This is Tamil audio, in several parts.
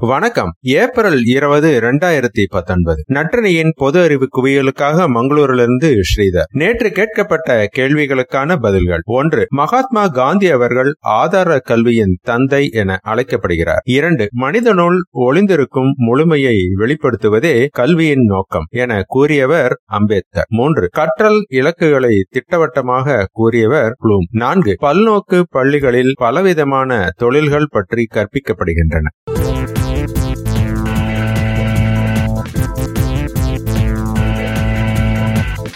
வணக்கம். ஏப்ரல் இருபது இரண்டாயிரத்தி பத்தொன்பது. நற்றினியின் பொது அறிவு குவியலுக்காக மங்களூரிலிருந்து ஸ்ரீதர். நேற்று கேட்கப்பட்ட கேள்விகளுக்கான பதில்கள். ஒன்று மகாத்மா காந்தி அவர்கள் ஆதார கல்வியின் தந்தை என அழைக்கப்படுகிறார். இரண்டு மனிதனுள் ஒளிந்திருக்கும் முழுமையை வெளிப்படுத்துவதே கல்வியின் நோக்கம் என கூறியவர் அம்பேத்கர். மூன்று கற்றல் இலக்குகளை திட்டவட்டமாக கூறியவர் ப்ளூம். நான்கு பல்நோக்கு பள்ளிகளில் பலவிதமான தொழில்கள் பற்றி கற்பிக்கப்படுகின்றன.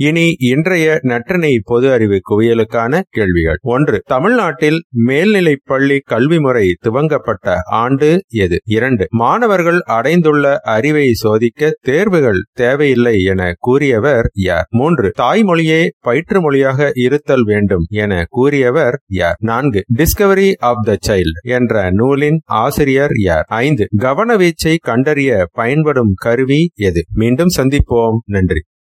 இனி இன்றைய நற்றினை பொது அறிவு குவியலுக்கான கேள்விகள். ஒன்று தமிழ்நாட்டில் மேல்நிலை பள்ளி கல்வி முறை துவங்கப்பட்ட ஆண்டு எது? இரண்டு மாணவர்கள் அடைந்துள்ள அறிவை சோதிக்க தேர்வுகள் தேவையில்லை என கூறியவர் யார்? மூன்று தாய்மொழியே பயிற்று மொழியாக இருத்தல் வேண்டும் என கூறியவர் யார்? நான்கு டிஸ்கவரி ஆப் த சைல்டு என்ற நூலின் ஆசிரியர் யார்? ஐந்து கவனவீச்சை கண்டறிய பயன்படும் கருவி எது? மீண்டும் சந்திப்போம். நன்றி.